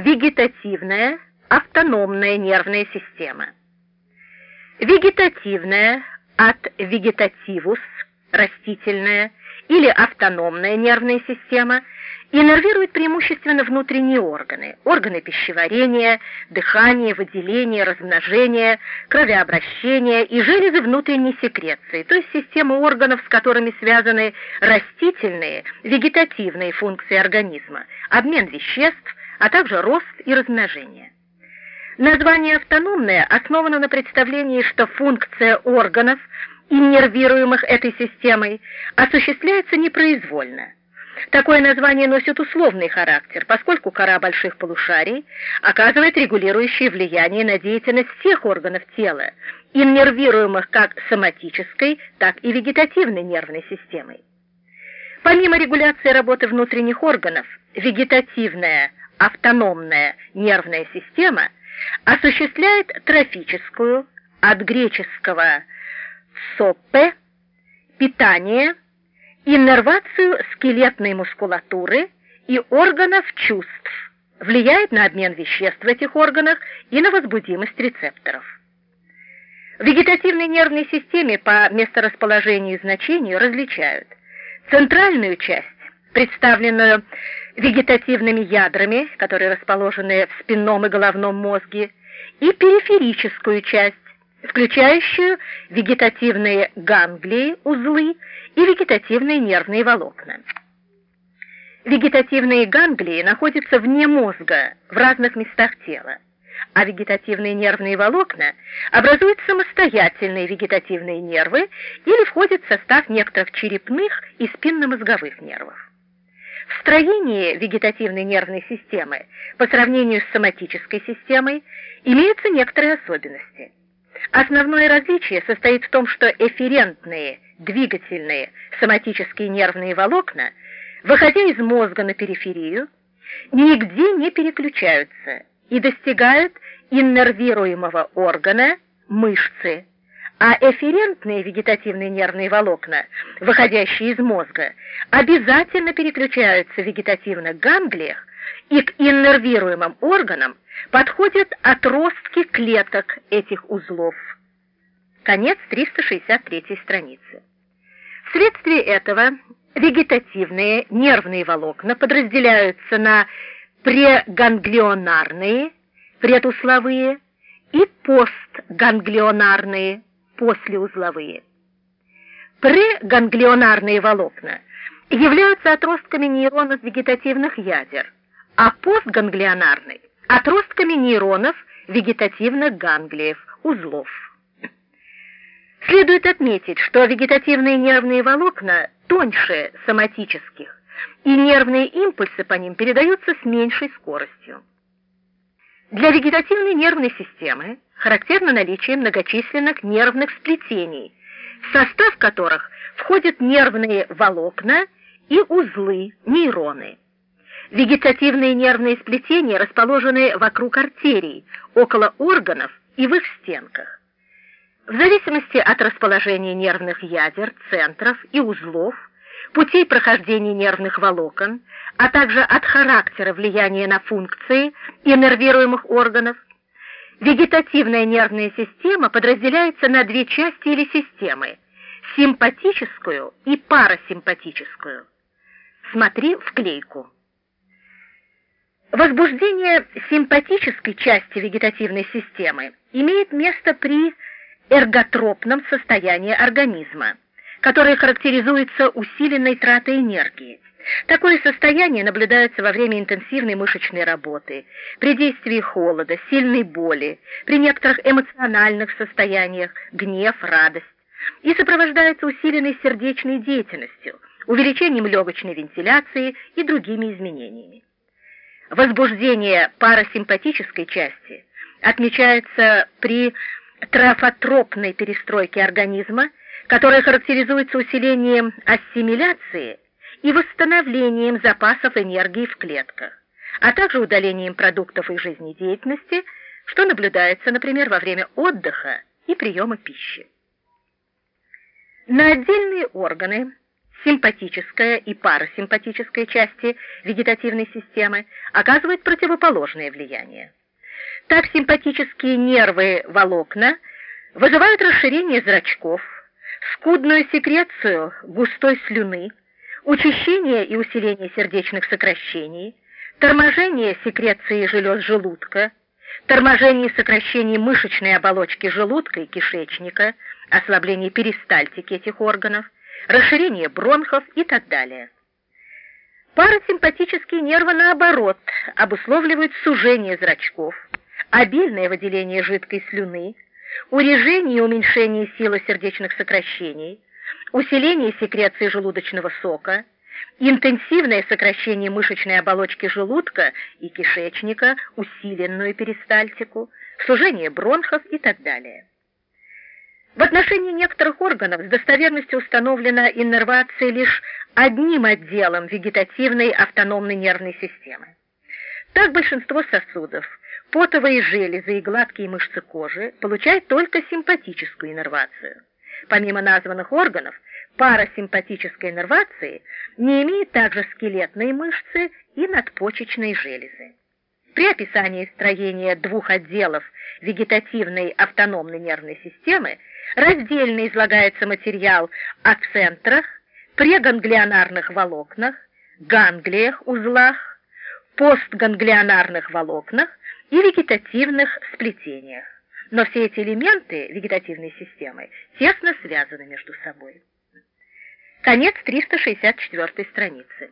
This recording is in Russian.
вегетативная автономная нервная система. Вегетативная от вегетативус растительная или автономная нервная система иннервирует преимущественно внутренние органы, органы пищеварения, дыхания, выделения, размножения, кровообращения и железы внутренней секреции, то есть системы органов, с которыми связаны растительные, вегетативные функции организма, обмен веществ, а также рост и размножение. Название автономное основано на представлении, что функция органов, иннервируемых этой системой, осуществляется непроизвольно. Такое название носит условный характер, поскольку кора больших полушарий оказывает регулирующее влияние на деятельность всех органов тела, иннервируемых как соматической, так и вегетативной нервной системой. Помимо регуляции работы внутренних органов, вегетативная автономная нервная система осуществляет трофическую, от греческого «сопе», питание, иннервацию скелетной мускулатуры и органов чувств, влияет на обмен веществ в этих органах и на возбудимость рецепторов. В вегетативной нервной системе по месторасположению и значению различают центральную часть, представленную вегетативными ядрами, которые расположены в спинном и головном мозге, и периферическую часть, включающую вегетативные ганглии, узлы и вегетативные нервные волокна. Вегетативные ганглии находятся вне мозга, в разных местах тела, а вегетативные нервные волокна образуют самостоятельные вегетативные нервы или входят в состав некоторых черепных и спинномозговых нервов. В строении вегетативной нервной системы по сравнению с соматической системой имеются некоторые особенности. Основное различие состоит в том, что эфферентные, двигательные, соматические нервные волокна, выходя из мозга на периферию, нигде не переключаются и достигают иннервируемого органа мышцы, а эфферентные вегетативные нервные волокна, выходящие из мозга, обязательно переключаются в вегетативных ганглиях и к иннервируемым органам подходят отростки клеток этих узлов. Конец 363 страницы. Вследствие этого вегетативные нервные волокна подразделяются на преганглионарные, предузловые и постганглионарные, послеузловые. Преганглионарные волокна являются отростками нейронов вегетативных ядер, а постганглионарные – отростками нейронов вегетативных ганглиев, узлов. Следует отметить, что вегетативные нервные волокна тоньше соматических, и нервные импульсы по ним передаются с меньшей скоростью. Для вегетативной нервной системы характерно наличие многочисленных нервных сплетений, в состав которых входят нервные волокна и узлы, нейроны. Вегетативные нервные сплетения расположены вокруг артерий, около органов и в их стенках. В зависимости от расположения нервных ядер, центров и узлов, путей прохождения нервных волокон, а также от характера влияния на функции иннервируемых органов, Вегетативная нервная система подразделяется на две части или системы – симпатическую и парасимпатическую. Смотри вклейку. Возбуждение симпатической части вегетативной системы имеет место при эрготропном состоянии организма, которое характеризуется усиленной тратой энергии. Такое состояние наблюдается во время интенсивной мышечной работы, при действии холода, сильной боли, при некоторых эмоциональных состояниях, гнев, радость, и сопровождается усиленной сердечной деятельностью, увеличением легочной вентиляции и другими изменениями. Возбуждение парасимпатической части отмечается при трофотропной перестройке организма, которая характеризуется усилением ассимиляции и восстановлением запасов энергии в клетках, а также удалением продуктов их жизнедеятельности, что наблюдается, например, во время отдыха и приема пищи. На отдельные органы симпатическая и парасимпатическая части вегетативной системы оказывают противоположное влияние. Так симпатические нервы волокна вызывают расширение зрачков, скудную секрецию густой слюны, учащение и усиление сердечных сокращений, торможение секреции желез желудка, торможение и сокращение мышечной оболочки желудка и кишечника, ослабление перистальтики этих органов, расширение бронхов и так далее. Парасимпатические нервы, наоборот, обусловливают сужение зрачков, обильное выделение жидкой слюны, урежение и уменьшение силы сердечных сокращений, усиление секреции желудочного сока, интенсивное сокращение мышечной оболочки желудка и кишечника, усиленную перистальтику, сужение бронхов и так далее. В отношении некоторых органов с достоверностью установлена иннервация лишь одним отделом вегетативной автономной нервной системы. Так большинство сосудов, потовые железы и гладкие мышцы кожи получают только симпатическую иннервацию. Помимо названных органов, парасимпатической иннервации не имеет также скелетные мышцы и надпочечные железы. При описании строения двух отделов вегетативной автономной нервной системы раздельно излагается материал о центрах, преганглионарных волокнах, ганглиях, узлах, постганглионарных волокнах и вегетативных сплетениях. Но все эти элементы вегетативной системы тесно связаны между собой. Конец 364 страницы.